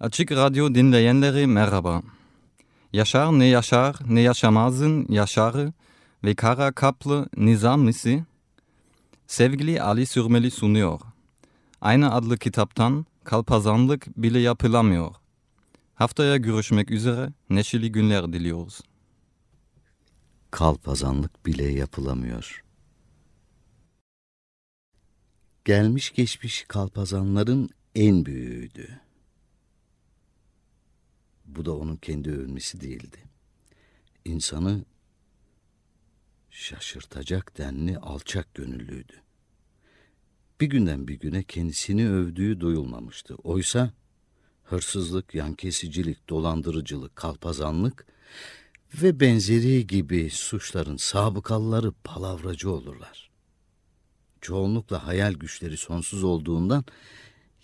Açık Radyo dinleyenleri merhaba. Yaşar ne yaşar ne yaşamazın yaşarı ve kara kaplı nizamisi sevgili Ali Sürmeli sunuyor. Aynı adlı kitaptan kalpazanlık bile yapılamıyor. Haftaya görüşmek üzere neşeli günler diliyoruz. Kalpazanlık bile yapılamıyor. Gelmiş geçmiş kalpazanların en büyüğüydü. Bu da onun kendi övülmesi değildi. İnsanı şaşırtacak denli alçak gönüllüydü. Bir günden bir güne kendisini övdüğü duyulmamıştı. Oysa hırsızlık, yankesicilik, dolandırıcılık, kalpazanlık ve benzeri gibi suçların sabıkalıları palavracı olurlar. Çoğunlukla hayal güçleri sonsuz olduğundan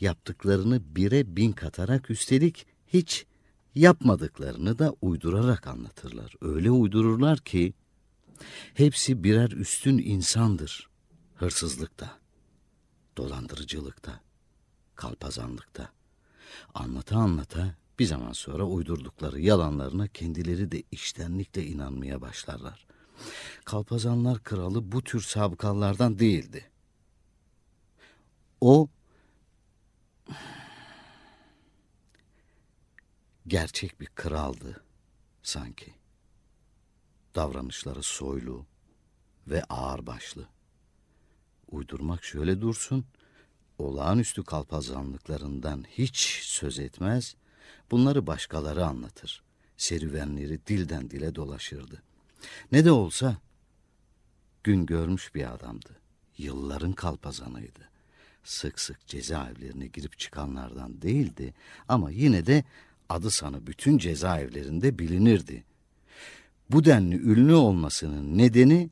yaptıklarını bire bin katarak üstelik hiç yapmadıklarını da uydurarak anlatırlar. Öyle uydururlar ki hepsi birer üstün insandır hırsızlıkta, dolandırıcılıkta, kalpazanlıkta. Anlata anlata bir zaman sonra uydurdukları yalanlarına kendileri de iştenlikle inanmaya başlarlar. Kalpazanlar kralı bu tür sabıkalardan değildi. O gerçek bir kraldı sanki. Davranışları soylu ve ağırbaşlı. Uydurmak şöyle dursun, olağanüstü kalpazanlıklarından hiç söz etmez, bunları başkaları anlatır. Serüvenleri dilden dile dolaşırdı. Ne de olsa gün görmüş bir adamdı. Yılların kalpazanıydı. Sık sık cezaevlerine girip çıkanlardan değildi ama yine de adı sanı bütün cezaevlerinde bilinirdi. Bu denli ünlü olmasının nedeni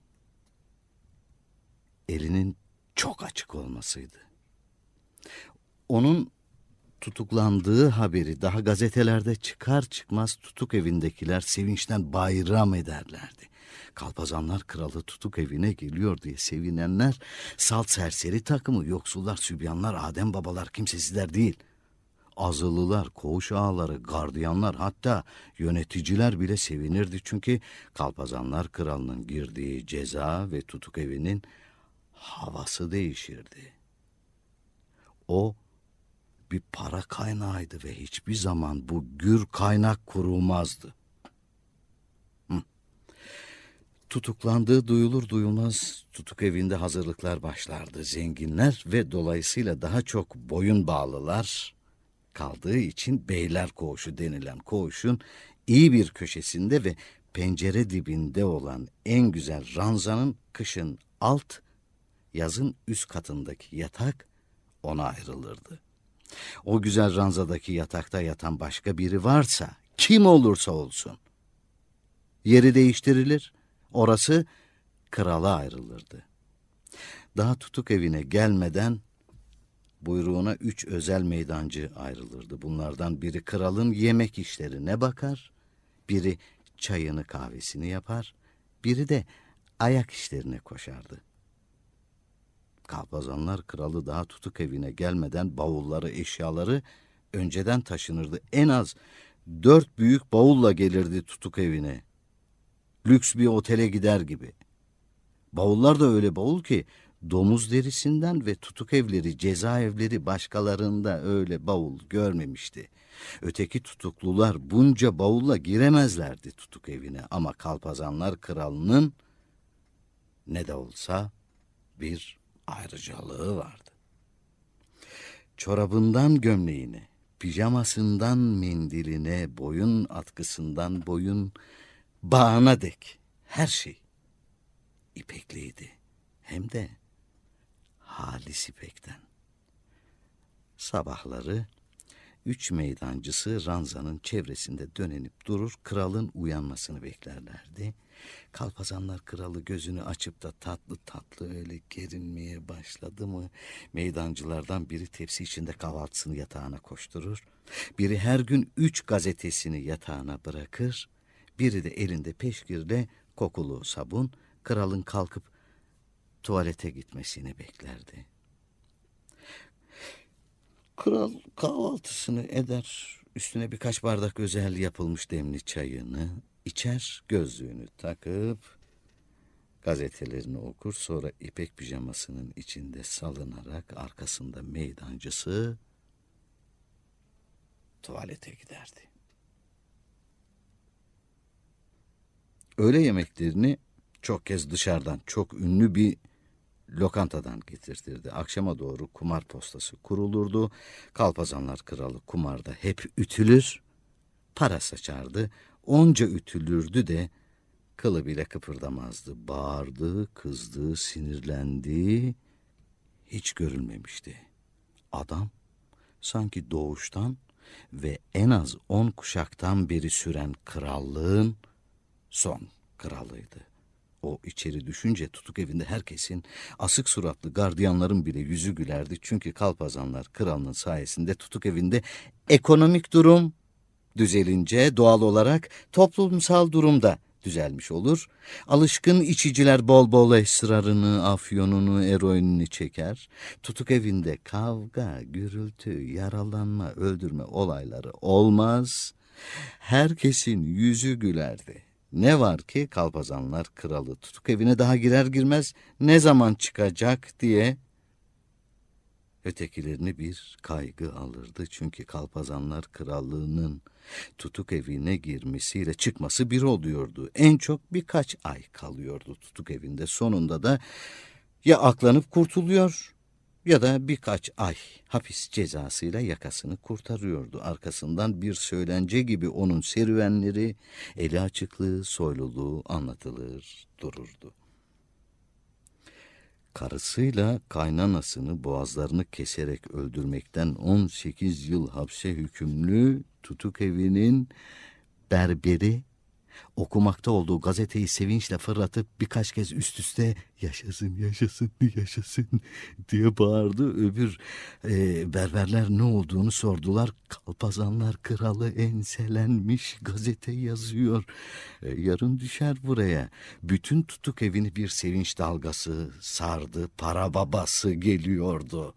elinin çok açık olmasıydı. Onun tutuklandığı haberi daha gazetelerde çıkar çıkmaz tutuk evindekiler sevinçten bayram ederlerdi. Kalpazanlar kralı tutuk evine geliyor diye sevinenler salt serseri takımı, yoksullar, sübyanlar, Adem babalar, kimsesizler değil. Azılılar, koğuş ağaları, gardiyanlar hatta yöneticiler bile sevinirdi. Çünkü Kalpazanlar kralının girdiği ceza ve tutuk evinin havası değişirdi. O bir para kaynağıydı ve hiçbir zaman bu gür kaynak kurulmazdı. Hı. Tutuklandığı duyulur duyulmaz tutuk evinde hazırlıklar başlardı. Zenginler ve dolayısıyla daha çok boyun bağlılar kaldığı için beyler koğuşu denilen koğuşun iyi bir köşesinde ve pencere dibinde olan en güzel ranzanın kışın alt, yazın üst katındaki yatak ona ayrılırdı. O güzel ranzadaki yatakta yatan başka biri varsa kim olursa olsun yeri değiştirilir. Orası krala ayrılırdı. Daha tutuk evine gelmeden buyruğuna üç özel meydancı ayrılırdı. Bunlardan biri kralın yemek işlerine bakar, biri çayını kahvesini yapar, biri de ayak işlerine koşardı. Kalpazanlar kralı daha tutuk evine gelmeden bavulları, eşyaları önceden taşınırdı. En az dört büyük bavulla gelirdi tutuk evine. Lüks bir otele gider gibi. Bavullar da öyle bavul ki domuz derisinden ve tutuk evleri, cezaevleri başkalarında öyle bavul görmemişti. Öteki tutuklular bunca bavulla giremezlerdi tutuk evine ama Kalpazanlar kralının ne de olsa bir ayrıcalığı vardı. Çorabından gömleğine, pijamasından mendiline, boyun atkısından boyun bağına dek her şey ipekliydi. Hem de halis ipekten. Sabahları üç meydancısı ranzanın çevresinde dönenip durur, kralın uyanmasını beklerlerdi. Kalpazanlar kralı gözünü açıp da tatlı tatlı öyle gerinmeye başladı mı, meydancılardan biri tepsi içinde kahvaltısını yatağına koşturur, biri her gün üç gazetesini yatağına bırakır, biri de elinde peşkirle kokulu sabun, kralın kalkıp tuvalete gitmesini beklerdi. Kral kahvaltısını eder, üstüne birkaç bardak özel yapılmış demli çayını içer, gözlüğünü takıp gazetelerini okur sonra ipek pijamasının içinde salınarak arkasında meydancısı tuvalete giderdi. Öğle yemeklerini çok kez dışarıdan çok ünlü bir lokantadan getirtirdi. Akşama doğru kumar postası kurulurdu. Kalpazanlar kralı kumarda hep ütülür, para saçardı. Onca ütülürdü de kılı bile kıpırdamazdı. Bağırdı, kızdı, sinirlendi. Hiç görülmemişti. Adam sanki doğuştan ve en az on kuşaktan beri süren krallığın son kralıydı. O içeri düşünce tutuk evinde herkesin asık suratlı gardiyanların bile yüzü gülerdi. Çünkü kalpazanlar kralının sayesinde tutuk evinde ekonomik durum düzelince doğal olarak toplumsal durumda düzelmiş olur. Alışkın içiciler bol bol esrarını, afyonunu, eroinini çeker. Tutuk evinde kavga, gürültü, yaralanma, öldürme olayları olmaz. Herkesin yüzü gülerdi. Ne var ki kalpazanlar kralı tutuk evine daha girer girmez ne zaman çıkacak diye ötekilerini bir kaygı alırdı. Çünkü kalpazanlar krallığının tutuk evine girmesiyle çıkması bir oluyordu. En çok birkaç ay kalıyordu tutuk evinde. Sonunda da ya aklanıp kurtuluyor ya da birkaç ay hapis cezasıyla yakasını kurtarıyordu. Arkasından bir söylence gibi onun serüvenleri, eli açıklığı, soyluluğu anlatılır dururdu. Karısıyla kaynanasını boğazlarını keserek öldürmekten 18 yıl hapse hükümlü tutuk evinin berberi okumakta olduğu gazeteyi sevinçle fırlatıp birkaç kez üst üste yaşasın yaşasın yaşasın diye bağırdı. Öbür e, berberler ne olduğunu sordular. Kalpazanlar kralı enselenmiş gazete yazıyor. E, yarın düşer buraya. Bütün tutuk evini bir sevinç dalgası sardı. Para babası geliyordu.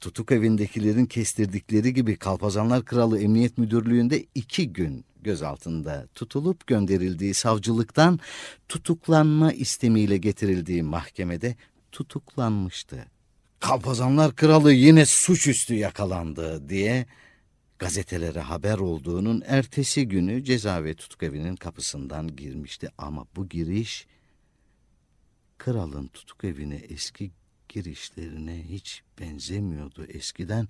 Tutuk evindekilerin kestirdikleri gibi Kalpazanlar Kralı Emniyet Müdürlüğü'nde iki gün gözaltında tutulup gönderildiği savcılıktan tutuklanma istemiyle getirildiği mahkemede tutuklanmıştı. Kalpazanlar Kralı yine suçüstü yakalandı diye gazetelere haber olduğunun ertesi günü ceza ve tutuk evinin kapısından girmişti. Ama bu giriş kralın tutuk evine eski girişlerine hiç benzemiyordu. Eskiden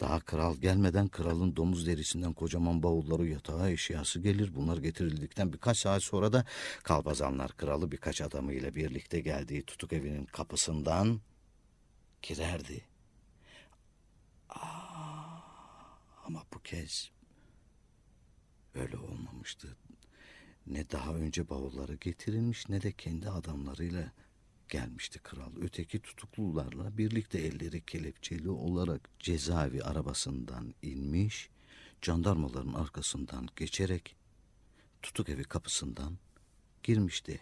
daha kral gelmeden kralın domuz derisinden kocaman bavulları yatağı eşyası gelir. Bunlar getirildikten birkaç saat sonra da kalpazanlar kralı birkaç adamıyla birlikte geldiği tutuk evinin kapısından girerdi. Aa, ama bu kez öyle olmamıştı. Ne daha önce bavulları getirilmiş ne de kendi adamlarıyla gelmişti kral. Öteki tutuklularla birlikte elleri kelepçeli olarak cezaevi arabasından inmiş, jandarmaların arkasından geçerek tutuk evi kapısından girmişti.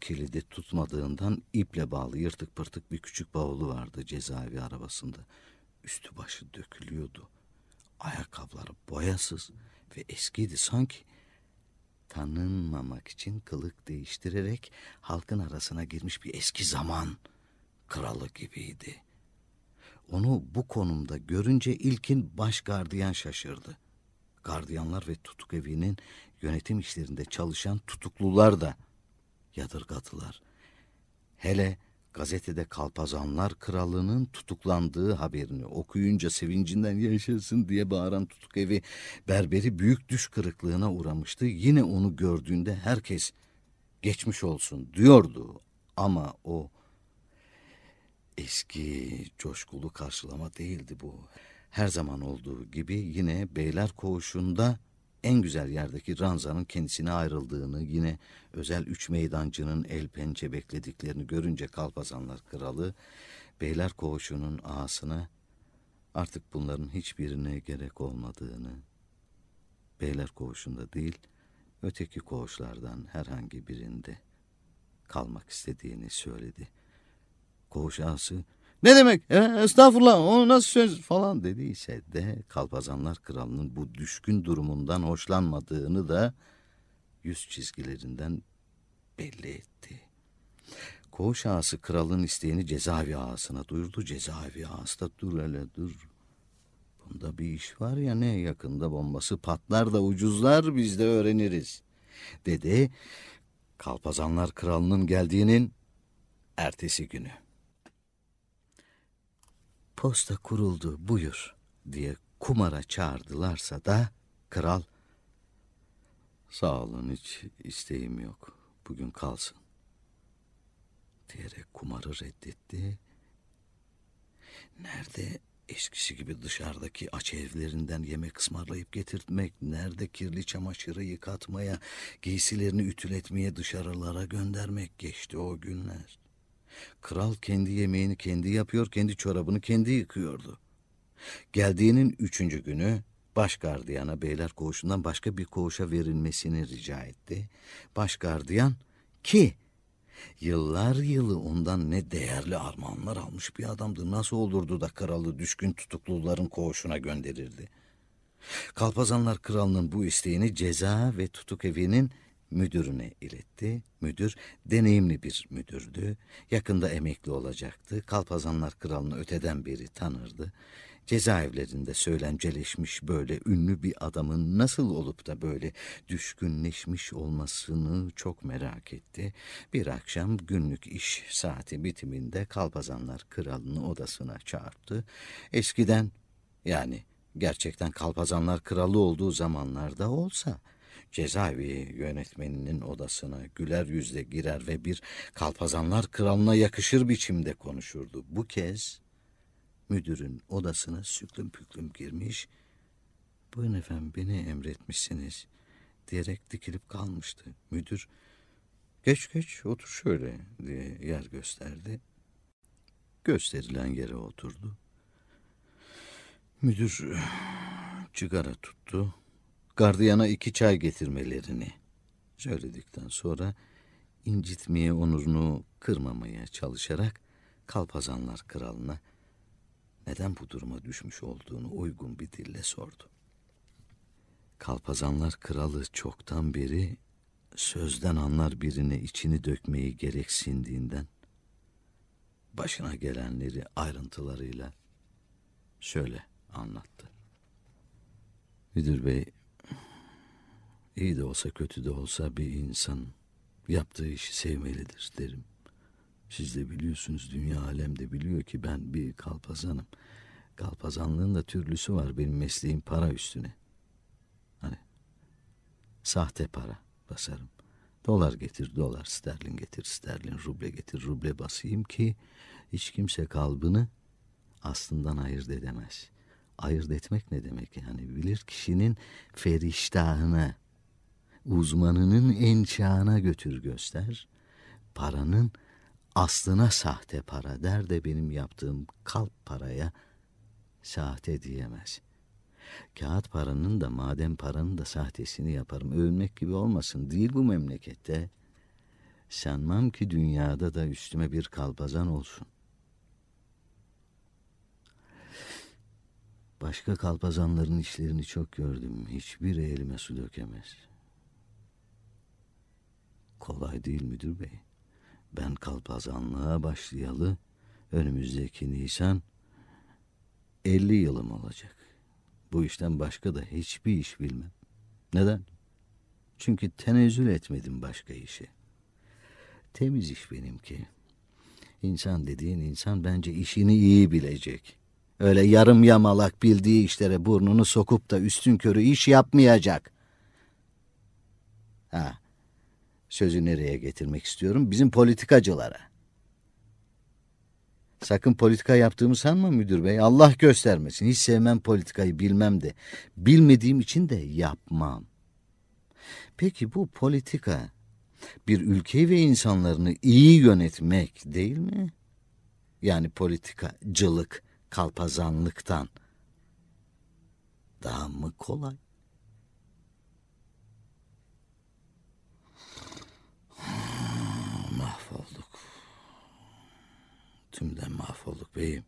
Kilidi tutmadığından iple bağlı yırtık pırtık bir küçük bavulu vardı cezaevi arabasında. Üstü başı dökülüyordu. Ayakkabıları boyasız ve eskiydi sanki tanınmamak için kılık değiştirerek halkın arasına girmiş bir eski zaman kralı gibiydi. Onu bu konumda görünce ilkin baş gardiyan şaşırdı. Gardiyanlar ve tutuk evinin yönetim işlerinde çalışan tutuklular da yadırgadılar. Hele gazetede Kalpazanlar Kralı'nın tutuklandığı haberini okuyunca sevincinden yaşasın diye bağıran tutuk evi berberi büyük düş kırıklığına uğramıştı. Yine onu gördüğünde herkes geçmiş olsun diyordu ama o eski coşkulu karşılama değildi bu. Her zaman olduğu gibi yine beyler koğuşunda en güzel yerdeki ranzanın kendisine ayrıldığını, yine özel üç meydancının el pençe beklediklerini görünce Kalpazanlar Kralı, Beyler Koğuşu'nun ağasına artık bunların hiçbirine gerek olmadığını, Beyler Koğuşu'nda değil, öteki koğuşlardan herhangi birinde kalmak istediğini söyledi. Koğuş ağası, Ne demek? E, estağfurullah o nasıl söz falan dediyse de Kalpazanlar Kralı'nın bu düşkün durumundan hoşlanmadığını da yüz çizgilerinden belli etti. Koğuş ağası kralın isteğini cezaevi ağasına duyurdu. Cezaevi ağası da dur hele dur. Bunda bir iş var ya ne yakında bombası patlar da ucuzlar biz de öğreniriz. Dedi Kalpazanlar Kralı'nın geldiğinin ertesi günü. Posta kuruldu buyur diye kumara çağırdılarsa da kral sağ olun hiç isteğim yok bugün kalsın diyerek kumarı reddetti. Nerede eskisi gibi dışarıdaki aç evlerinden yemek ısmarlayıp getirtmek, nerede kirli çamaşırı yıkatmaya, giysilerini ütületmeye dışarılara göndermek geçti o günler. Kral kendi yemeğini kendi yapıyor, kendi çorabını kendi yıkıyordu. Geldiğinin üçüncü günü baş gardiyana beyler koğuşundan başka bir koğuşa verilmesini rica etti. Baş gardiyan ki yıllar yılı ondan ne değerli armağanlar almış bir adamdı. Nasıl olurdu da kralı düşkün tutukluların koğuşuna gönderirdi. Kalpazanlar kralının bu isteğini ceza ve tutuk evinin müdürüne iletti. Müdür deneyimli bir müdürdü. Yakında emekli olacaktı. Kalpazanlar kralını öteden beri tanırdı. Cezaevlerinde söylemceleşmiş böyle ünlü bir adamın nasıl olup da böyle düşkünleşmiş olmasını çok merak etti. Bir akşam günlük iş saati bitiminde Kalpazanlar kralını odasına çağırdı. Eskiden yani gerçekten Kalpazanlar kralı olduğu zamanlarda olsa cezaevi yönetmeninin odasına güler yüzle girer ve bir kalpazanlar kralına yakışır biçimde konuşurdu. Bu kez müdürün odasına süklüm püklüm girmiş, buyurun efendim beni emretmişsiniz diyerek dikilip kalmıştı. Müdür, geç geç otur şöyle diye yer gösterdi. Gösterilen yere oturdu. Müdür cigara tuttu gardiyana iki çay getirmelerini söyledikten sonra incitmeye onurunu kırmamaya çalışarak Kalpazanlar kralına neden bu duruma düşmüş olduğunu uygun bir dille sordu. Kalpazanlar kralı çoktan beri sözden anlar birine içini dökmeyi gereksindiğinden başına gelenleri ayrıntılarıyla şöyle anlattı. Müdür bey İyi de olsa kötü de olsa bir insan yaptığı işi sevmelidir derim. Siz de biliyorsunuz dünya alem de biliyor ki ben bir kalpazanım. Kalpazanlığın da türlüsü var benim mesleğim para üstüne. Hani sahte para basarım. Dolar getir dolar, sterlin getir sterlin, ruble getir ruble basayım ki hiç kimse kalbını aslından ayırt edemez. Ayırt etmek ne demek yani bilir kişinin feriştahına uzmanının ençağına götür göster, paranın aslına sahte para der de benim yaptığım kalp paraya sahte diyemez. Kağıt paranın da madem paranın da sahtesini yaparım. Övünmek gibi olmasın değil bu memlekette. Sanmam ki dünyada da üstüme bir kalpazan olsun. Başka kalpazanların işlerini çok gördüm. Hiçbir elime su dökemez.'' Kolay değil müdür bey. Ben kalpazanlığa başlayalı önümüzdeki Nisan 50 yılım olacak. Bu işten başka da hiçbir iş bilmem. Neden? Çünkü tenezzül etmedim başka işe. Temiz iş benimki. İnsan dediğin insan bence işini iyi bilecek. Öyle yarım yamalak bildiği işlere burnunu sokup da üstün körü iş yapmayacak. Ha, Sözü nereye getirmek istiyorum? Bizim politikacılara. Sakın politika yaptığımı sanma müdür bey. Allah göstermesin. Hiç sevmem politikayı bilmem de. Bilmediğim için de yapmam. Peki bu politika bir ülkeyi ve insanlarını iyi yönetmek değil mi? Yani politikacılık, kalpazanlıktan daha mı kolay? Tümden mahvolduk beyim.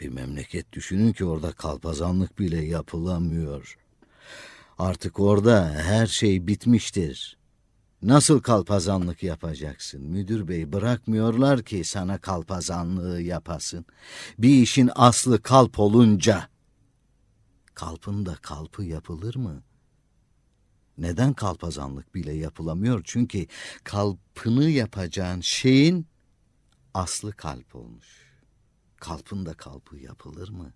Bir memleket düşünün ki orada kalpazanlık bile yapılamıyor. Artık orada her şey bitmiştir. Nasıl kalpazanlık yapacaksın? Müdür bey bırakmıyorlar ki sana kalpazanlığı yapasın. Bir işin aslı kalp olunca kalpın da kalpı yapılır mı? Neden kalpazanlık bile yapılamıyor? Çünkü kalpını yapacağın şeyin aslı kalp olmuş. Kalpın da kalpı yapılır mı?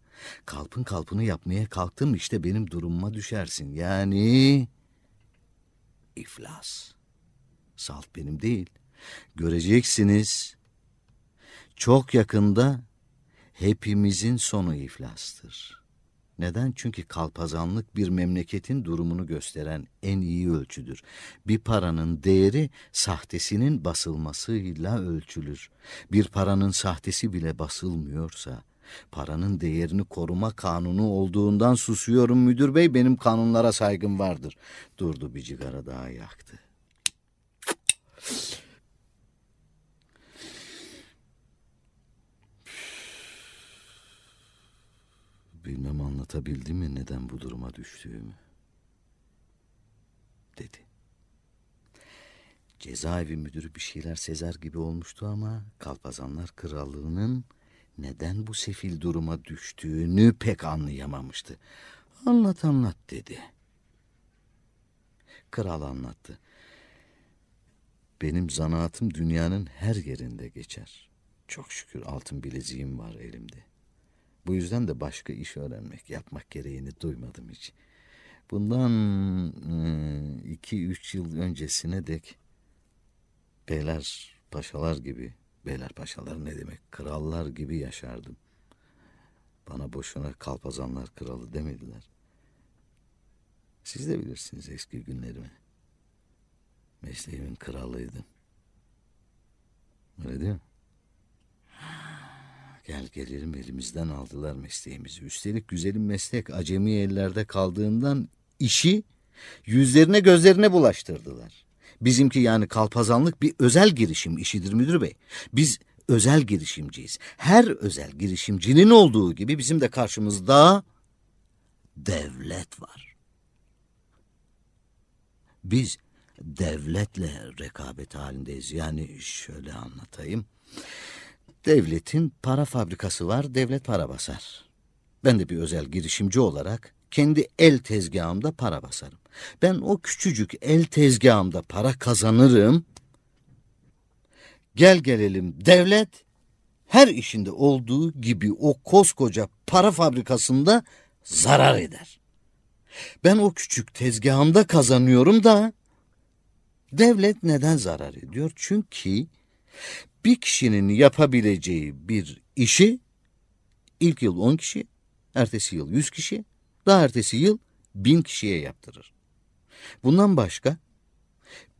Kalpın kalpını yapmaya kalktın mı işte benim durumuma düşersin. Yani iflas. Salt benim değil. Göreceksiniz. Çok yakında hepimizin sonu iflastır. Neden? Çünkü kalpazanlık bir memleketin durumunu gösteren en iyi ölçüdür. Bir paranın değeri sahtesinin basılmasıyla ölçülür. Bir paranın sahtesi bile basılmıyorsa, paranın değerini koruma kanunu olduğundan susuyorum müdür bey, benim kanunlara saygım vardır. Durdu bir cigara daha yaktı. Bilmem anlatabildim mi neden bu duruma düştüğümü. Dedi. Cezaevi müdürü bir şeyler sezer gibi olmuştu ama Kalpazanlar Krallığı'nın neden bu sefil duruma düştüğünü pek anlayamamıştı. Anlat anlat dedi. Kral anlattı. Benim zanaatım dünyanın her yerinde geçer. Çok şükür altın bileziğim var elimde. Bu yüzden de başka iş öğrenmek, yapmak gereğini duymadım hiç. Bundan e, iki üç yıl öncesine dek beyler paşalar gibi, beyler paşalar ne demek, krallar gibi yaşardım. Bana boşuna kalpazanlar kralı demediler. Siz de bilirsiniz eski günlerimi. Mesleğimin kralıydım. Öyle değil mi? Gel gelelim elimizden aldılar mesleğimizi. Üstelik güzelim meslek acemi ellerde kaldığından işi yüzlerine gözlerine bulaştırdılar. Bizimki yani kalpazanlık bir özel girişim işidir müdür bey. Biz özel girişimciyiz. Her özel girişimcinin olduğu gibi bizim de karşımızda devlet var. Biz devletle rekabet halindeyiz. Yani şöyle anlatayım. Devletin para fabrikası var, devlet para basar. Ben de bir özel girişimci olarak kendi el tezgahımda para basarım. Ben o küçücük el tezgahımda para kazanırım. Gel gelelim devlet her işinde olduğu gibi o koskoca para fabrikasında zarar eder. Ben o küçük tezgahımda kazanıyorum da devlet neden zarar ediyor? Çünkü bir kişinin yapabileceği bir işi ilk yıl 10 kişi, ertesi yıl 100 kişi, daha ertesi yıl 1000 kişiye yaptırır. Bundan başka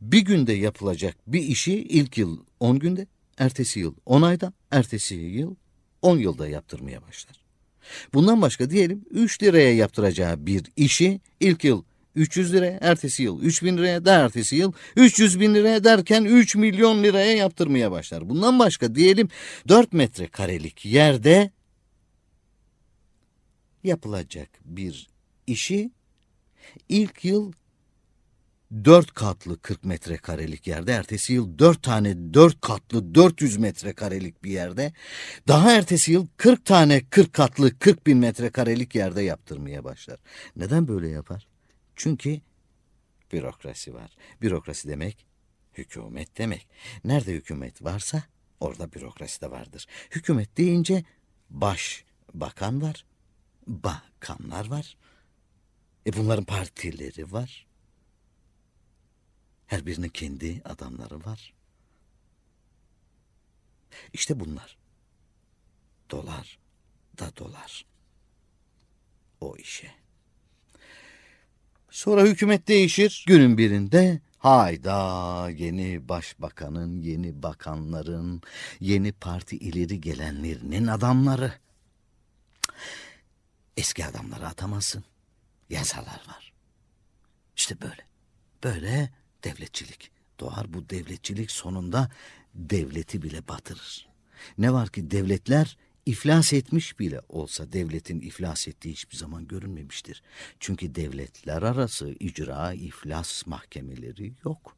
bir günde yapılacak bir işi ilk yıl 10 günde, ertesi yıl 10 ayda, ertesi yıl 10 yılda yaptırmaya başlar. Bundan başka diyelim 3 liraya yaptıracağı bir işi ilk yıl 300 liraya, ertesi yıl 3000 liraya, daha ertesi yıl 300 bin liraya derken 3 milyon liraya yaptırmaya başlar. Bundan başka diyelim 4 metrekarelik yerde yapılacak bir işi ilk yıl 4 katlı 40 metrekarelik yerde, ertesi yıl 4 tane 4 katlı 400 metrekarelik bir yerde, daha ertesi yıl 40 tane 40 katlı 40 bin metrekarelik yerde yaptırmaya başlar. Neden böyle yapar? Çünkü bürokrasi var. Bürokrasi demek hükümet demek. Nerede hükümet varsa orada bürokrasi de vardır. Hükümet deyince baş bakan var, bakanlar var. E bunların partileri var. Her birinin kendi adamları var. İşte bunlar. Dolar da dolar. O işe. Sonra hükümet değişir. Günün birinde hayda yeni başbakanın, yeni bakanların, yeni parti ileri gelenlerinin adamları. Eski adamları atamazsın. Yasalar var. İşte böyle. Böyle devletçilik doğar. Bu devletçilik sonunda devleti bile batırır. Ne var ki devletler iflas etmiş bile olsa devletin iflas ettiği hiçbir zaman görünmemiştir. Çünkü devletler arası icra iflas mahkemeleri yok.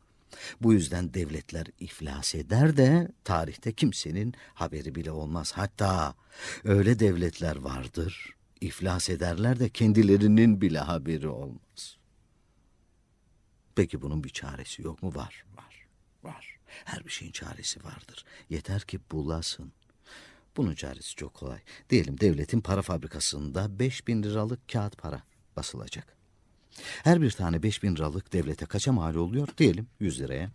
Bu yüzden devletler iflas eder de tarihte kimsenin haberi bile olmaz. Hatta öyle devletler vardır, iflas ederler de kendilerinin bile haberi olmaz. Peki bunun bir çaresi yok mu? Var, var, var. Her bir şeyin çaresi vardır. Yeter ki bulasın. Bunun çaresi çok kolay. Diyelim devletin para fabrikasında 5000 liralık kağıt para basılacak. Her bir tane 5000 liralık devlete kaça mal oluyor? Diyelim 100 liraya.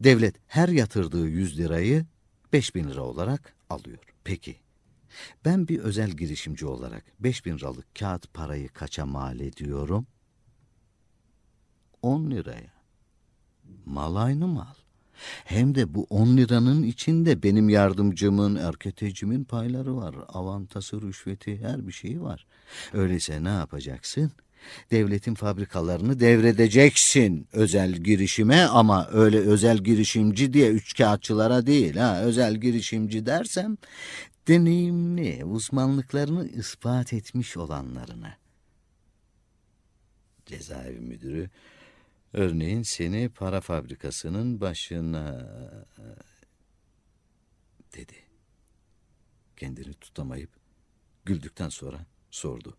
Devlet her yatırdığı 100 lirayı 5000 lira olarak alıyor. Peki ben bir özel girişimci olarak 5000 liralık kağıt parayı kaça mal ediyorum? 10 liraya. Mal aynı mal. Hem de bu 10 liranın içinde benim yardımcımın, erketecimin payları var. Avantası, rüşveti, her bir şeyi var. Öyleyse ne yapacaksın? Devletin fabrikalarını devredeceksin özel girişime ama öyle özel girişimci diye üç kağıtçılara değil ha özel girişimci dersem deneyimli uzmanlıklarını ispat etmiş olanlarına. Cezaevi müdürü örneğin seni para fabrikasının başına dedi. Kendini tutamayıp güldükten sonra sordu.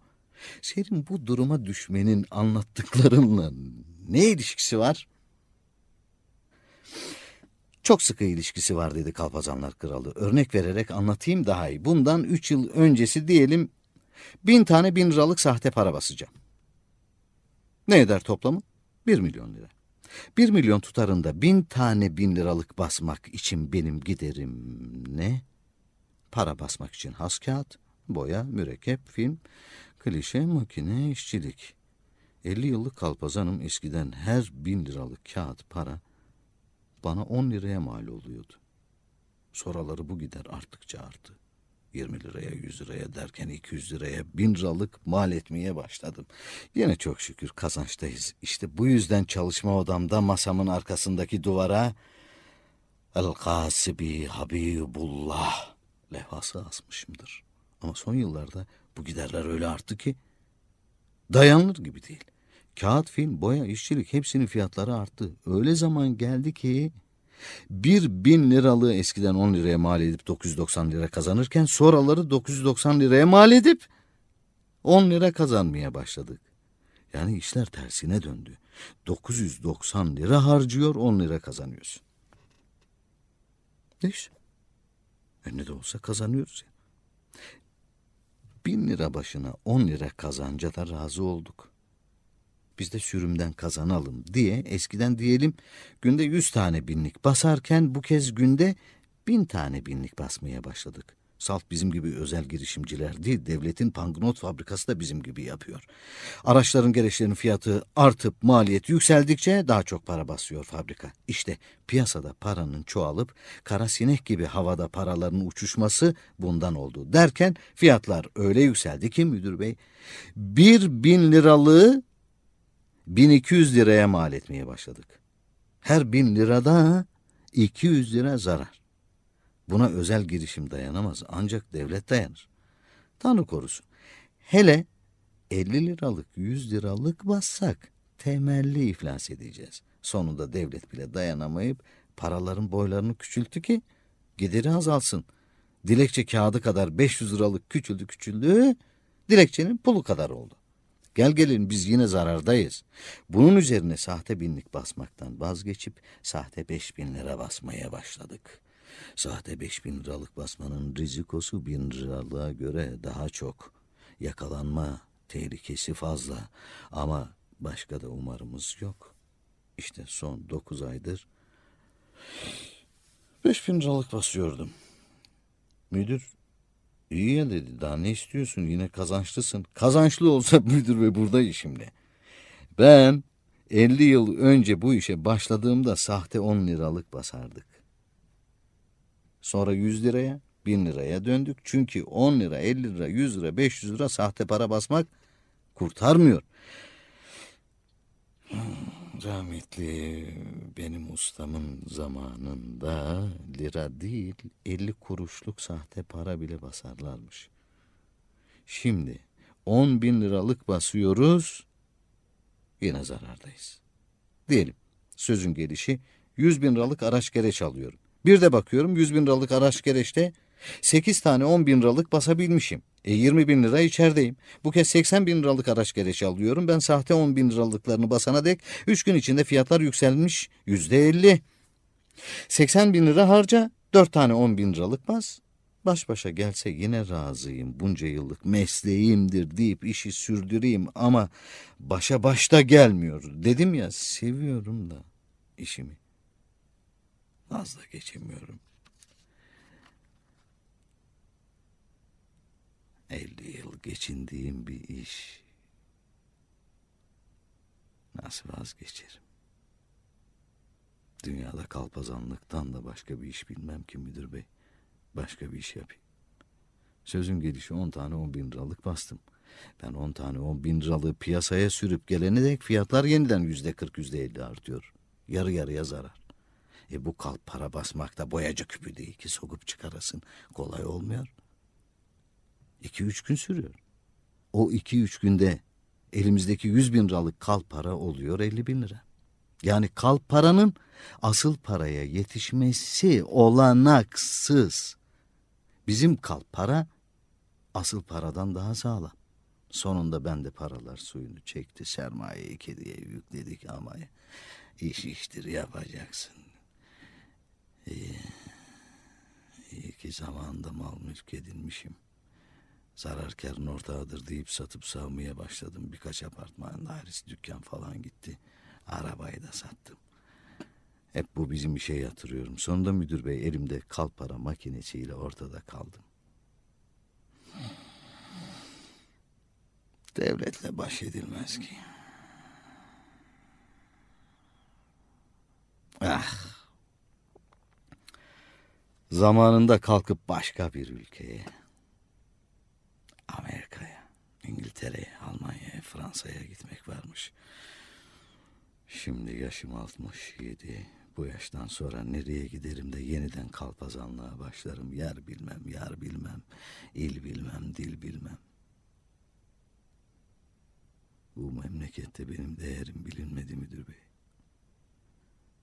Senin bu duruma düşmenin anlattıklarınla ne ilişkisi var? Çok sıkı ilişkisi var dedi Kalpazanlar Kralı. Örnek vererek anlatayım daha iyi. Bundan üç yıl öncesi diyelim bin tane bin liralık sahte para basacağım. Ne eder toplamı? Bir milyon lira. Bir milyon tutarında bin tane bin liralık basmak için benim giderim ne? Para basmak için has kağıt, boya, mürekkep, film, klişe, makine, işçilik. 50 yıllık kalpazanım eskiden her bin liralık kağıt para bana 10 liraya mal oluyordu. Sonraları bu gider arttıkça arttı. 20 liraya, 100 liraya derken 200 liraya, 1000 liralık mal etmeye başladım. Yine çok şükür kazançtayız. İşte bu yüzden çalışma odamda masamın arkasındaki duvara El Kasibi Habibullah levhası asmışımdır. Ama son yıllarda bu giderler öyle arttı ki dayanılır gibi değil. Kağıt, film, boya, işçilik hepsinin fiyatları arttı. Öyle zaman geldi ki bir bin liralığı eskiden 10 liraya mal edip 990 lira kazanırken sonraları 990 liraya mal edip 10 lira kazanmaya başladık. Yani işler tersine döndü. 990 lira harcıyor 10 lira kazanıyorsun. Neyse. E ne de olsa kazanıyoruz ya. Bin lira başına 10 lira kazanca da razı olduk biz de sürümden kazanalım diye eskiden diyelim günde yüz tane binlik basarken bu kez günde bin tane binlik basmaya başladık. Salt bizim gibi özel girişimciler değil, devletin pangnot fabrikası da bizim gibi yapıyor. Araçların gereçlerin fiyatı artıp maliyet yükseldikçe daha çok para basıyor fabrika. İşte piyasada paranın çoğalıp kara sinek gibi havada paraların uçuşması bundan oldu. Derken fiyatlar öyle yükseldi ki müdür bey bir bin liralığı 1200 liraya mal etmeye başladık. Her bin lirada 200 lira zarar. Buna özel girişim dayanamaz ancak devlet dayanır. Tanrı korusun. Hele 50 liralık 100 liralık bassak temelli iflas edeceğiz. Sonunda devlet bile dayanamayıp paraların boylarını küçülttü ki gideri azalsın. Dilekçe kağıdı kadar 500 liralık küçüldü küçüldü, dilekçenin pulu kadar oldu. Gel gelin biz yine zarardayız. Bunun üzerine sahte binlik basmaktan vazgeçip sahte beş bin lira basmaya başladık. Sahte beş bin liralık basmanın rizikosu bin liralığa göre daha çok. Yakalanma tehlikesi fazla ama başka da umarımız yok. İşte son dokuz aydır beş bin liralık basıyordum. Müdür İyi ya dedi. Daha ne istiyorsun? Yine kazançlısın. Kazançlı olsa müdür ve buradayız şimdi. Ben 50 yıl önce bu işe başladığımda sahte 10 liralık basardık. Sonra 100 liraya, 1000 liraya döndük. Çünkü 10 lira, 50 lira, 100 lira, 500 lira sahte para basmak kurtarmıyor. Rahmetli benim ustamın zamanında lira değil 50 kuruşluk sahte para bile basarlarmış. Şimdi 10 bin liralık basıyoruz yine zarardayız. Diyelim sözün gelişi 100 bin liralık araç gereç alıyorum. Bir de bakıyorum 100 bin liralık araç gereçte 8 tane 10 bin liralık basabilmişim. E 20 bin lira içerideyim. Bu kez 80 bin liralık araç gereç alıyorum. Ben sahte 10 bin liralıklarını basana dek 3 gün içinde fiyatlar yükselmiş yüzde 50. 80 bin lira harca 4 tane 10 bin liralık bas. Baş başa gelse yine razıyım. Bunca yıllık mesleğimdir deyip işi sürdüreyim ama başa başta gelmiyor. Dedim ya seviyorum da işimi. Az geçemiyorum. 50 yıl geçindiğim bir iş. Nasıl vazgeçerim? Dünyada kalpazanlıktan da başka bir iş bilmem ki müdür bey. Başka bir iş yapayım. Sözün gelişi 10 tane 10 bin liralık bastım. Ben 10 tane 10 bin liralığı piyasaya sürüp gelene dek fiyatlar yeniden yüzde 40 yüzde 50 artıyor. Yarı yarıya zarar. E bu kalp para basmakta boyacı küpü değil ki sokup çıkarasın. Kolay olmuyor. 2-3 gün sürüyor. O 2-3 günde elimizdeki 100 bin liralık kalp para oluyor 50 bin lira. Yani kalp paranın asıl paraya yetişmesi olanaksız. Bizim kalp para asıl paradan daha sağlam. Sonunda ben de paralar suyunu çekti. Sermayeyi kediye yükledik ama iş iştir yapacaksın. İyi, iyi ki zamanında mal mülk edinmişim. Zarar karın ortağıdır deyip satıp savmaya başladım. Birkaç apartman dairesi, dükkan falan gitti. Arabayı da sattım. Hep bu bizim işe yatırıyorum. Sonunda müdür bey elimde kalp para makinesiyle ortada kaldım. Devletle baş edilmez ki. Ah. Zamanında kalkıp başka bir ülkeye, İngiltere'ye, Almanya'ya, Fransa'ya gitmek varmış. Şimdi yaşım 67. Bu yaştan sonra nereye giderim de yeniden kalpazanlığa başlarım. Yer bilmem, yar bilmem, il bilmem, dil bilmem. Bu memlekette benim değerim bilinmedi müdür bey.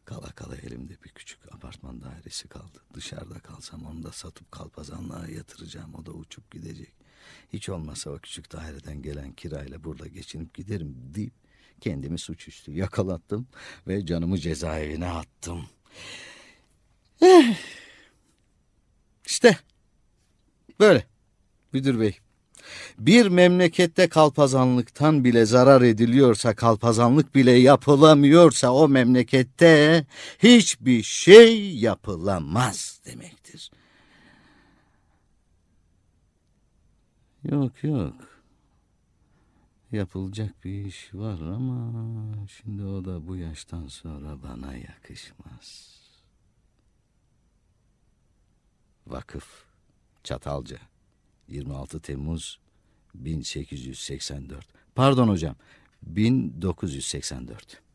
Kala kala elimde bir küçük apartman dairesi kaldı. Dışarıda kalsam onu da satıp kalpazanlığa yatıracağım. O da uçup gidecek. Hiç olmazsa o küçük daireden gelen kirayla burada geçinip giderim deyip kendimi suçüstü yakalattım ve canımı cezaevine attım. Eh. İşte böyle müdür bey. Bir memlekette kalpazanlıktan bile zarar ediliyorsa, kalpazanlık bile yapılamıyorsa o memlekette hiçbir şey yapılamaz demektir. Yok yok. Yapılacak bir iş var ama şimdi o da bu yaştan sonra bana yakışmaz. Vakıf Çatalca 26 Temmuz 1884. Pardon hocam 1984.